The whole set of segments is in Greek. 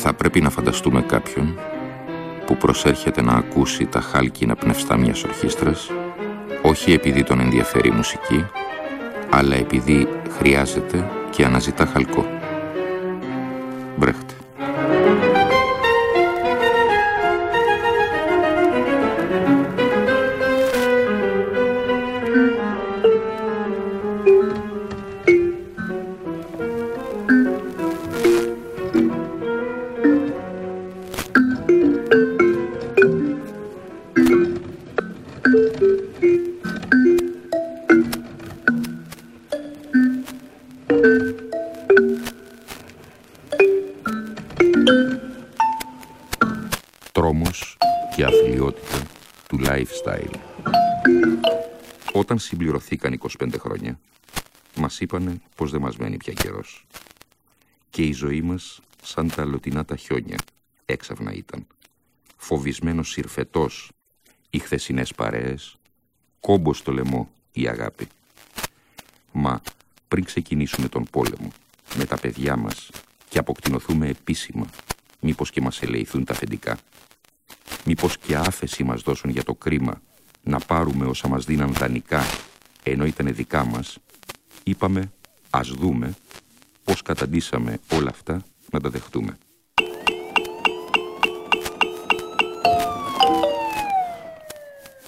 Θα πρέπει να φανταστούμε κάποιον που προσέρχεται να ακούσει τα χάλκινα πνευστά μιας ορχήστρας όχι επειδή τον ενδιαφέρει η μουσική, αλλά επειδή χρειάζεται και αναζητά χαλκό. Μπρέχτε. Όταν συμπληρωθήκαν 25 χρόνια, μας είπανε πως δεν μας μένει πια καιρός. Και η ζωή μας, σαν τα λωτινά τα χιόνια, έξαφνα ήταν. Φοβισμένος συρφετός, οι χθεσινές παρέες, κόμπος στο λαιμό η αγάπη. Μα πριν ξεκινήσουμε τον πόλεμο, με τα παιδιά μας και αποκτηνοθούμε επίσημα, μήπως και μας ελεηθούν τα αφεντικά. Μήπως και άφεση μας δώσουν για το κρίμα να πάρουμε όσα μας δίναν δανεικά ενώ ήταν δικά μας, είπαμε ας δούμε πώς καταντήσαμε όλα αυτά να τα δεχτούμε.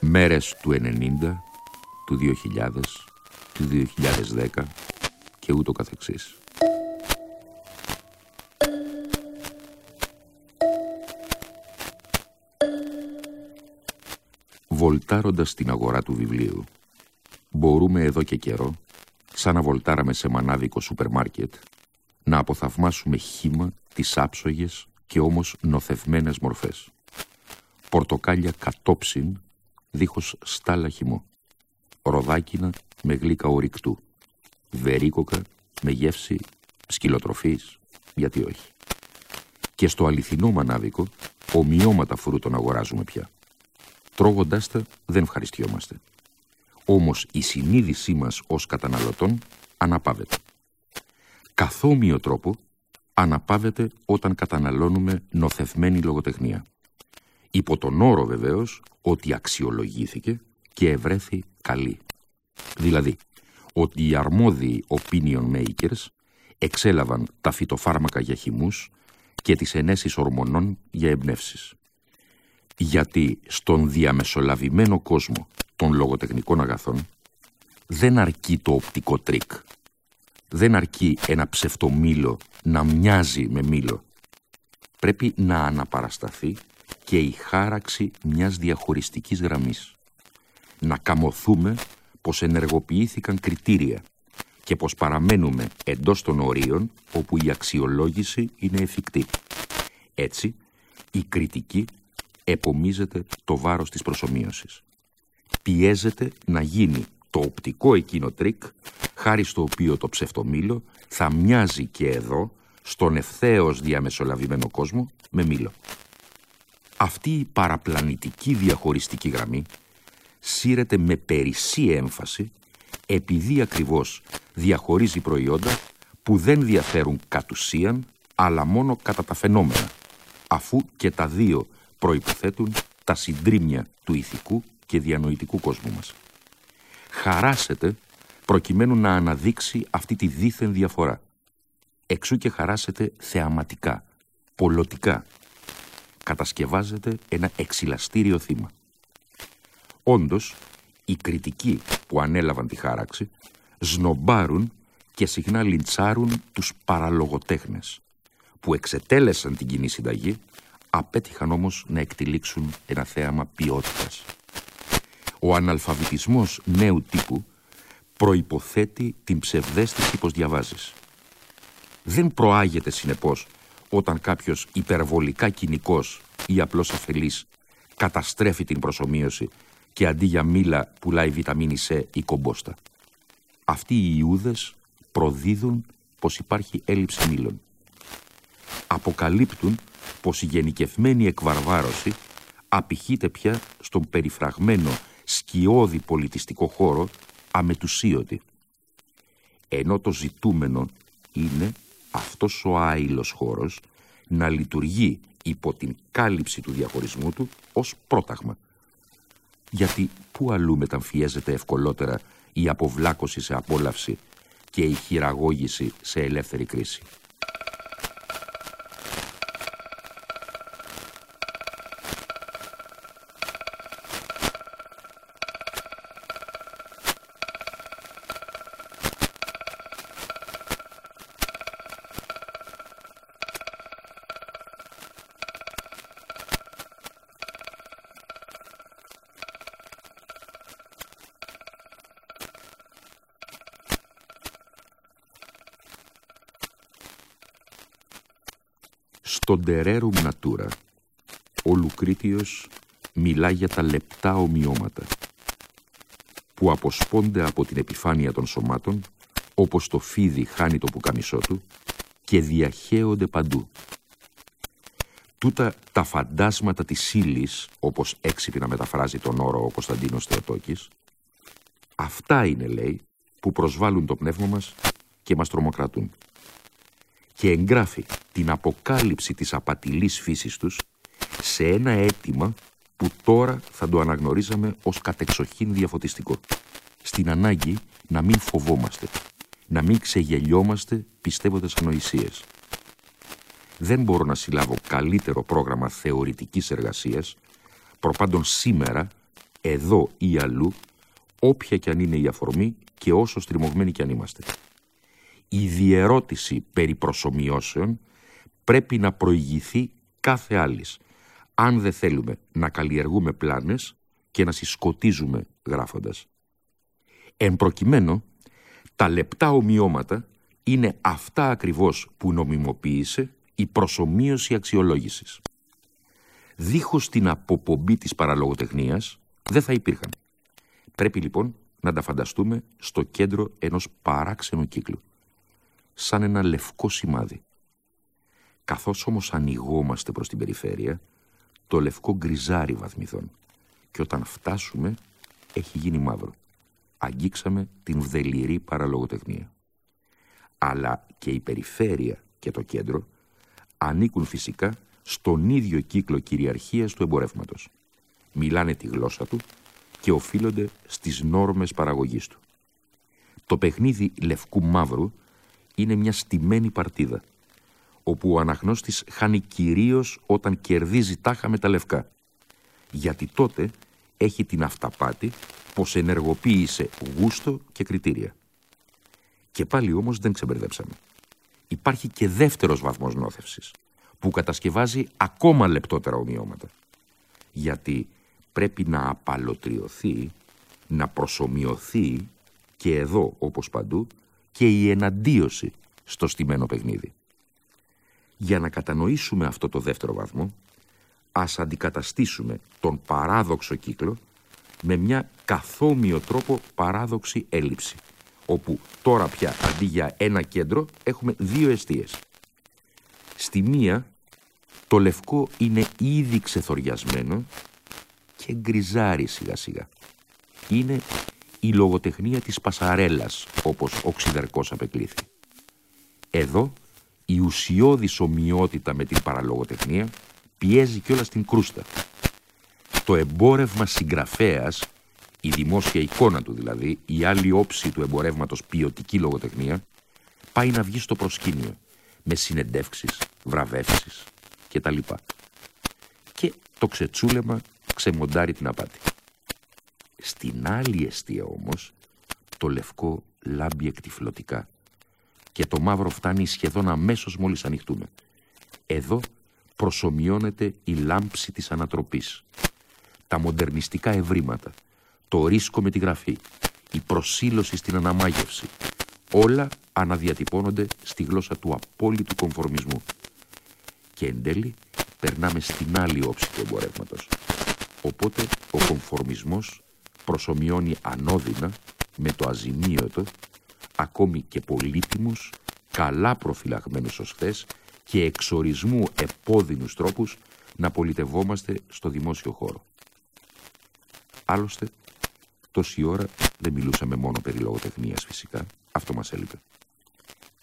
Μέρες του 90, του 2000, του 2010 και ούτω καθεξής. Βολτάροντας την αγορά του βιβλίου, μπορούμε εδώ και καιρό, σαν να βολτάραμε σε μανάδικο σούπερ μάρκετ, να αποθαυμάσουμε χήμα τις άψογες και όμως νοθευμένες μορφές. Πορτοκάλια κατόψιν, δίχως στάλα χυμό. Ροδάκινα με γλύκα ορυκτού. Βερίκοκα με γεύση σκυλοτροφής, γιατί όχι. Και στο αληθινό μανάδικο, ομοιώματα φρούτων αγοράζουμε πια. Τρώγοντάς τα δεν ευχαριστιόμαστε. Όμως η συνείδησή μας ως καταναλωτών αναπάβεται. Καθόμοιο τρόπο αναπάβεται όταν καταναλώνουμε νοθευμένη λογοτεχνία. Υπό τον όρο βεβαίως ότι αξιολογήθηκε και ευρέθη καλή. Δηλαδή, ότι οι αρμόδιοι opinion makers εξέλαβαν τα φυτοφάρμακα για χυμούς και τις ενέσεις ορμονών για εμπνεύσεις γιατί στον διαμεσολαβημένο κόσμο των λογοτεχνικών αγαθών δεν αρκεί το οπτικό τρικ. Δεν αρκεί ένα ψευτομήλο να μοιάζει με μήλο. Πρέπει να αναπαρασταθεί και η χάραξη μιας διαχωριστικής γραμμής. Να καμωθούμε πως ενεργοποιήθηκαν κριτήρια και πως παραμένουμε εντός των ορίων όπου η αξιολόγηση είναι εφικτή. Έτσι, η κριτική επωμίζεται το βάρος της προσομοίωσης. Πιέζεται να γίνει το οπτικό εκείνο τρικ, χάρη στο οποίο το ψευτομήλο θα μοιάζει και εδώ, στον ευθέως διαμεσολαβημένο κόσμο, με μήλο. Αυτή η παραπλανητική διαχωριστική γραμμή σύρεται με περισσή έμφαση επειδή ακριβώς διαχωρίζει προϊόντα που δεν διαφέρουν κατ' ουσίαν, αλλά μόνο κατά τα φαινόμενα, αφού και τα δύο προϋποθέτουν τα συντρίμια του ηθικού και διανοητικού κόσμου μας. Χαράσετε προκειμένου να αναδείξει αυτή τη δίθεν διαφορά. Εξού και χαράσετε θεαματικά, πολλωτικά. Κατασκευάζεται ένα εξυλαστήριο θύμα. Όντως, οι κριτικοί που ανέλαβαν τη χάραξη σνομπάρουν και συχνά λιντσάρουν τους παραλογοτέχνες που εξετέλεσαν την κοινή συνταγή απέτυχαν όμως να εκτελήξουν ένα θέαμα ποιότητας. Ο αναλφαβητισμός νέου τύπου προϋποθέτει την ψευδέστηση πως διαβάζεις. Δεν προάγεται συνεπώς όταν κάποιος υπερβολικά κοινικός ή απλώς αφελής καταστρέφει την προσωμείωση και αντί για μήλα πουλάει βιταμίνη C ή κομπόστα. Αυτοί οι Ιούδες προδίδουν πως υπάρχει έλλειψη μήλων. Αποκαλύπτουν πως η γενικευμένη εκβαρβάρωση απηχείται πια στον περιφραγμένο σκιώδη πολιτιστικό χώρο αμετουσίωτη. Ενώ το ζητούμενο είναι αυτός ο άειλος χώρος να λειτουργεί υπό την κάλυψη του διαχωρισμού του ως πρόταγμα. Γιατί πού αλλού μεταμφιέζεται ευκολότερα η αποβλάκωση σε απόλαυση και η χειραγώγηση σε ελεύθερη κρίση; Στον Τερέρουμ Νατούρα, ο Λουκρίτιος μιλά για τα λεπτά ομοιώματα που αποσπώνται από την επιφάνεια των σωμάτων όπως το φίδι χάνει το πουκαμισό του και διαχέονται παντού. Τούτα τα φαντάσματα της ύλη, όπως έξυπνα μεταφράζει τον όρο ο Κωνσταντίνος Θεοτόκης, αυτά είναι, λέει, που προσβάλλουν το πνεύμα μας και μας τρομοκρατούν και εγγράφει την αποκάλυψη της απατηλής φύσης τους σε ένα αίτημα που τώρα θα το αναγνωρίζαμε ως κατεξοχήν διαφωτιστικό. Στην ανάγκη να μην φοβόμαστε, να μην ξεγελιόμαστε πιστεύοντας ανοησίες. Δεν μπορώ να συλλάβω καλύτερο πρόγραμμα θεωρητικής εργασίας, προπάντων σήμερα, εδώ ή αλλού, όποια κι αν είναι η αφορμή και όσο στριμωγμένοι κι αν είμαστε η διερώτηση περί προσωμιώσεων πρέπει να προηγηθεί κάθε άλλης, αν δεν θέλουμε να καλλιεργούμε πλάνες και να συσκοτίζουμε γράφοντας. Εν προκειμένου, τα λεπτά ομοιώματα είναι αυτά ακριβώς που νομιμοποίησε η προσωμείωση αξιολόγησης. Δίχως την αποπομπή της παραλογοτεχνίας δεν θα υπήρχαν. Πρέπει λοιπόν να τα φανταστούμε στο κέντρο ενός παράξενου κύκλου σαν ένα λευκό σημάδι. Καθώς όμως ανοιγόμαστε προς την περιφέρεια, το λευκό γκριζάρι βαθμιθών και όταν φτάσουμε έχει γίνει μαύρο. Αγγίξαμε την βδεληρή παραλογοτεχνία. Αλλά και η περιφέρεια και το κέντρο ανήκουν φυσικά στον ίδιο κύκλο κυριαρχίας του εμπορεύματος. Μιλάνε τη γλώσσα του και οφείλονται στις νόρμες παραγωγής του. Το παιχνίδι λευκού μαύρου είναι μια στημένη παρτίδα, όπου ο αναγνώστης χάνει κυρίως όταν κερδίζει τάχα με τα λευκά. Γιατί τότε έχει την αυταπάτη πως ενεργοποίησε γούστο και κριτήρια. Και πάλι όμως δεν ξεμπερδέψαμε. Υπάρχει και δεύτερος βαθμός νόθευσης, που κατασκευάζει ακόμα λεπτότερα ομοιώματα. Γιατί πρέπει να απαλωτριωθεί, να προσωμιωθεί και εδώ όπως παντού και η εναντίωση στο στημένο παιχνίδι. Για να κατανοήσουμε αυτό το δεύτερο βαθμό, ας αντικαταστήσουμε τον παράδοξο κύκλο με μια καθόμοιο τρόπο παράδοξη έλλειψη, όπου τώρα πια αντί για ένα κέντρο έχουμε δύο αιστείες. Στη μία το λευκό είναι ήδη ξεθοριασμένο και γκριζάρει σιγά σιγά. Είναι η λογοτεχνία της πασαρέλας, όπως ο Ξιδερκός απεκλήθη. Εδώ η ουσιώδης ομοιότητα με την παραλογοτεχνία πιέζει κιόλας την κρούστα. Το εμπόρευμα συγγραφέας, η δημόσια εικόνα του δηλαδή, η άλλη όψη του εμπορεύματος ποιοτική λογοτεχνία, πάει να βγει στο προσκήνιο, με συνεντεύξεις, βραβεύσεις κτλ. Και το ξετσούλεμα ξεμοντάρει την απάτη. Στην άλλη αιστεία όμως, το λευκό λάμπει εκτιφλωτικά και το μαύρο φτάνει σχεδόν αμέσως μόλις ανοιχτούμε. Εδώ προσωμιώνεται η λάμψη της ανατροπής, τα μοντερνιστικά ευρήματα, το ρίσκο με τη γραφή, η προσήλωση στην αναμάγευση, όλα αναδιατυπώνονται στη γλώσσα του απόλυτου κομφορμισμού. Και εν τέλει περνάμε στην άλλη όψη του εμπορεύματος. Οπότε ο κομφορμισμός προσωμιώνει ανώδυνα με το αζημίωτο ακόμη και πολύτιμους, καλά προφυλαγμένους ως χθες και εξορισμού επώδυνους τρόπους να πολιτευόμαστε στο δημόσιο χώρο. Άλλωστε, τόση ώρα δεν μιλούσαμε μόνο περί λογοτεχνίας φυσικά, αυτό μας έλειπε.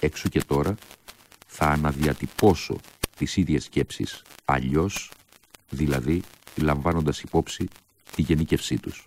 Έξω και τώρα θα αναδιατυπώσω τις ίδιες σκέψεις, αλλιώς, δηλαδή λαμβάνοντας υπόψη τη γενίκευσή τους.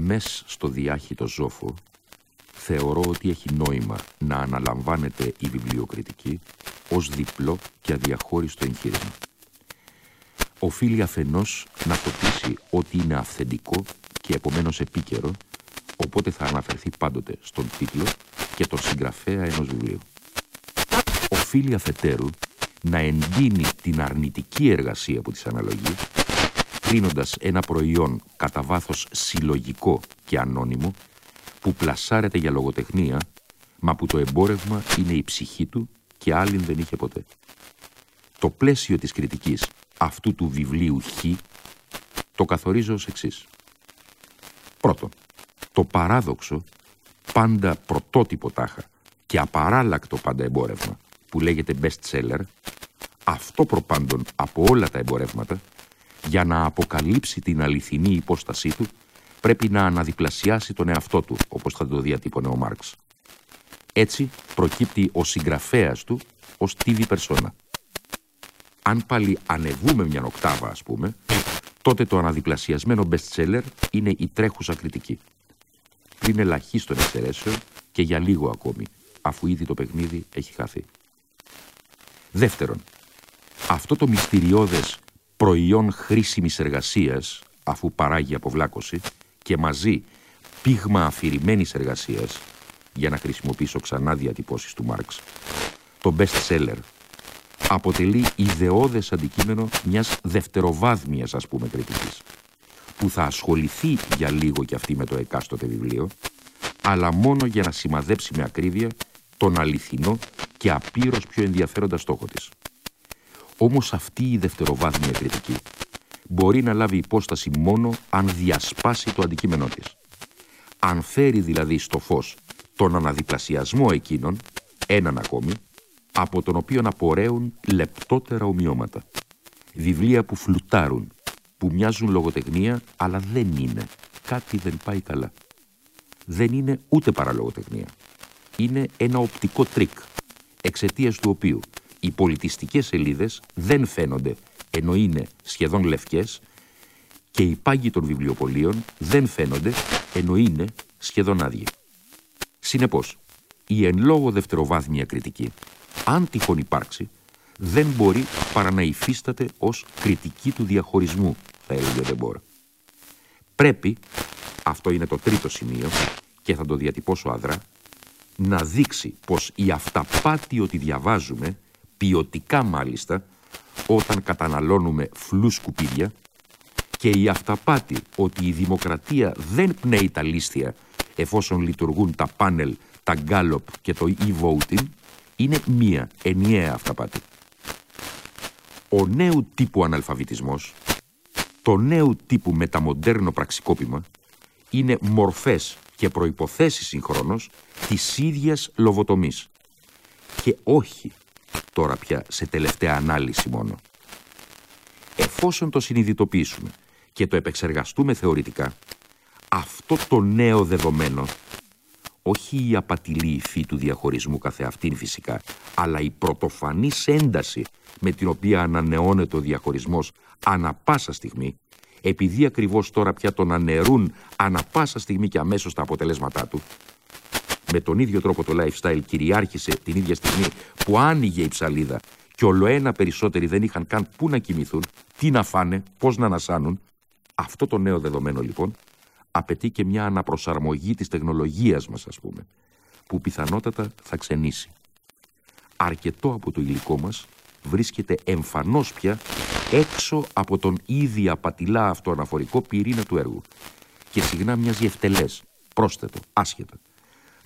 Μες στο διάχυτο ζόφο θεωρώ ότι έχει νόημα να αναλαμβάνεται η βιβλιοκριτική ως διπλό και αδιαχώριστο εγχείρημα. Οφείλει αφενός να τοπίσει ότι είναι αυθεντικό και επομένως επίκαιρο, οπότε θα αναφερθεί πάντοτε στον τίτλο και τον συγγραφέα ενός βιβλίου. Οφείλει αφετέρου να εντείνει την αρνητική εργασία που της αναλογεί κρίνοντας ένα προϊόν κατά βάθος συλλογικό και ανώνυμο που πλασάρεται για λογοτεχνία, μα που το εμπόρευμα είναι η ψυχή του και άλλη δεν είχε ποτέ. Το πλαίσιο της κριτικής αυτού του βιβλίου Χ το καθορίζω ως εξής. Πρώτον, το παράδοξο, πάντα πρωτότυπο τάχα και απαράλλακτο πάντα εμπόρευμα που λέγεται best seller, αυτό προπάντων από όλα τα εμπορεύματα, για να αποκαλύψει την αληθινή υπόστασή του, πρέπει να αναδιπλασιάσει τον εαυτό του, όπως θα το διατύπωνε ο Μάρξ. Έτσι προκύπτει ο συγγραφέας του ως τύβη περσόνα. Αν πάλι ανεβούμε μια οκτάβα, ας πούμε, τότε το αναδιπλασιασμένο best-seller είναι η τρέχουσα κριτική. Πριν ελαχίστων εξαιρέσεων και για λίγο ακόμη, αφού ήδη το παιχνίδι έχει χαθεί. Δεύτερον, αυτό το μυστηριώδες προϊόν χρήσιμης εργασίας, αφού παράγει αποβλάκωση, και μαζί πείγμα αφηρημένης εργασίας, για να χρησιμοποιήσω ξανά διατυπώσεις του Μάρξ. Το best seller αποτελεί ιδεώδες αντικείμενο μιας δευτεροβάθμιας, ας πούμε, κριτικής, που θα ασχοληθεί για λίγο κι αυτή με το εκάστοτε βιβλίο, αλλά μόνο για να σημαδέψει με ακρίβεια τον αληθινό και απείρως πιο ενδιαφέροντα στόχο της. Όμως αυτή η δευτεροβάθμια κριτική μπορεί να λάβει υπόσταση μόνο αν διασπάσει το αντικείμενό της. Αν φέρει δηλαδή στο φως τον αναδιπλασιασμό εκείνων, έναν ακόμη, από τον οποίο απορρέουν λεπτότερα ομοιώματα. Βιβλία που φλουτάρουν, που μοιάζουν λογοτεχνία, αλλά δεν είναι. Κάτι δεν πάει καλά. Δεν είναι ούτε παραλογοτεχνία. Είναι ένα οπτικό τρικ, εξαιτίας του οποίου οι πολιτιστικές σελίδες δεν φαίνονται, ενώ είναι σχεδόν λευκές, και οι πάγκοι των βιβλιοπωλείων δεν φαίνονται, ενώ είναι σχεδόν άδειοι. Συνεπώς, η εν λόγω δευτεροβάθμια κριτική, αν τυχόν υπάρξει, δεν μπορεί παρά να υφίσταται ως κριτική του διαχωρισμού, θα έλεγε ο Δεμπόρ. Πρέπει, αυτό είναι το τρίτο σημείο και θα το διατυπώσω αδρά, να δείξει πως η αυταπάτη ότι διαβάζουμε ποιοτικά μάλιστα, όταν καταναλώνουμε φλούς σκουπίδια και η αυταπάτη ότι η δημοκρατία δεν πνέει τα λίστια εφόσον λειτουργούν τα πάνελ, τα γκάλοπ και το e-voting είναι μία ενιαία αυταπάτη. Ο νέου τύπου αναλφαβητισμός, το νέου τύπου μεταμοντέρνο πραξικόπημα είναι μορφές και προϋποθέσεις συγχρόνως της ίδιας λοβοτομής και όχι τώρα πια σε τελευταία ανάλυση μόνο. Εφόσον το συνειδητοποιήσουμε και το επεξεργαστούμε θεωρητικά, αυτό το νέο δεδομένο, όχι η απατηλή υφή του διαχωρισμού καθεαυτήν φυσικά, αλλά η πρωτοφανής ένταση με την οποία ανανεώνεται ο διαχωρισμός ανα πάσα στιγμή, επειδή ακριβώς τώρα πια τον αναιρούν ανα πάσα στιγμή και αμέσως τα αποτελέσματά του, με τον ίδιο τρόπο το lifestyle κυριάρχησε την ίδια στιγμή που άνοιγε η ψαλίδα και ολοένα περισσότεροι δεν είχαν καν πού να κοιμηθούν, τι να φάνε, πώς να ανασάνουν. Αυτό το νέο δεδομένο λοιπόν απαιτεί και μια αναπροσαρμογή της τεχνολογίας μας ας πούμε, που πιθανότατα θα ξενήσει. Αρκετό από το υλικό μας βρίσκεται εμφανώς πια έξω από τον ήδη απατηλά αυτοαναφορικό πυρήνα του έργου και συχνά μοιάζει ευτελές, πρόσθετο, άσχετο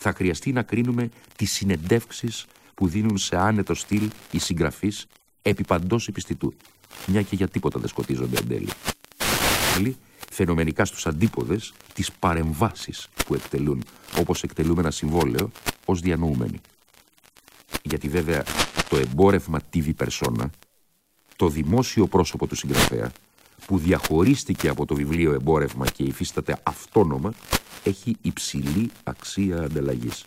θα χρειαστεί να κρίνουμε τις συνεντεύξεις που δίνουν σε άνετο στυλ οι συγγραφείς επί παντός επιστητού, μια και για τίποτα δεν σκοτίζονται εν τέλει. Άλλοι, φαινομενικά στους αντίποδες, τις παρεμβάσεις που εκτελούν, όπως εκτελούμε ένα συμβόλαιο, ως διανοούμενοι. Γιατί βέβαια το εμπόρευμα TV Persona, το δημόσιο πρόσωπο του συγγραφέα, που διαχωρίστηκε από το βιβλίο εμπόρευμα και υφίσταται αυτόνομα, έχει υψηλή αξία ανταλλαγής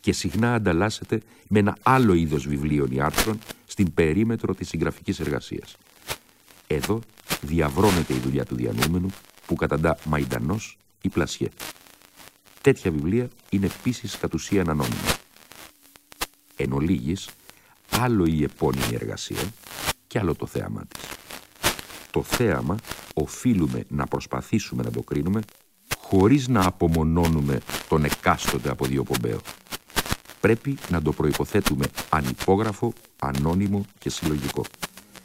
και συχνά ανταλλάσσεται με ένα άλλο είδος βιβλίων ή άρθρων στην περίμετρο της συγγραφικής εργασίας. Εδώ διαβρώνεται η δουλειά του διανούμενου που καταντά μαϊντανός ή πλασιέ. Τέτοια βιβλία είναι επίσης κατ' ουσίαν ανώνυμα. Εν ολίγης, άλλο η επώνυμη εργασία και άλλο το θέαμα της. Το θέαμα οφείλουμε να προσπαθήσουμε να το κρίνουμε χωρίς να απομονώνουμε τον εκάστοτε από πομπαίο. Πρέπει να το προϋποθέτουμε ανυπόγραφο, ανώνυμο και συλλογικό.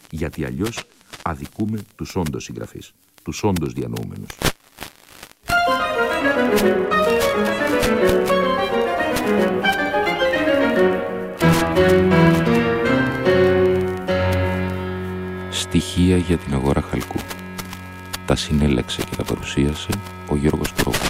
Γιατί αλλιώς αδικούμε τους όντως συγγραφείς, τους όντως διανοούμενους. Στοιχεία για την αγορά χαλκού. Τα συνέλεξε και τα παρουσίασε ο Γιώργος Πρόπουλης.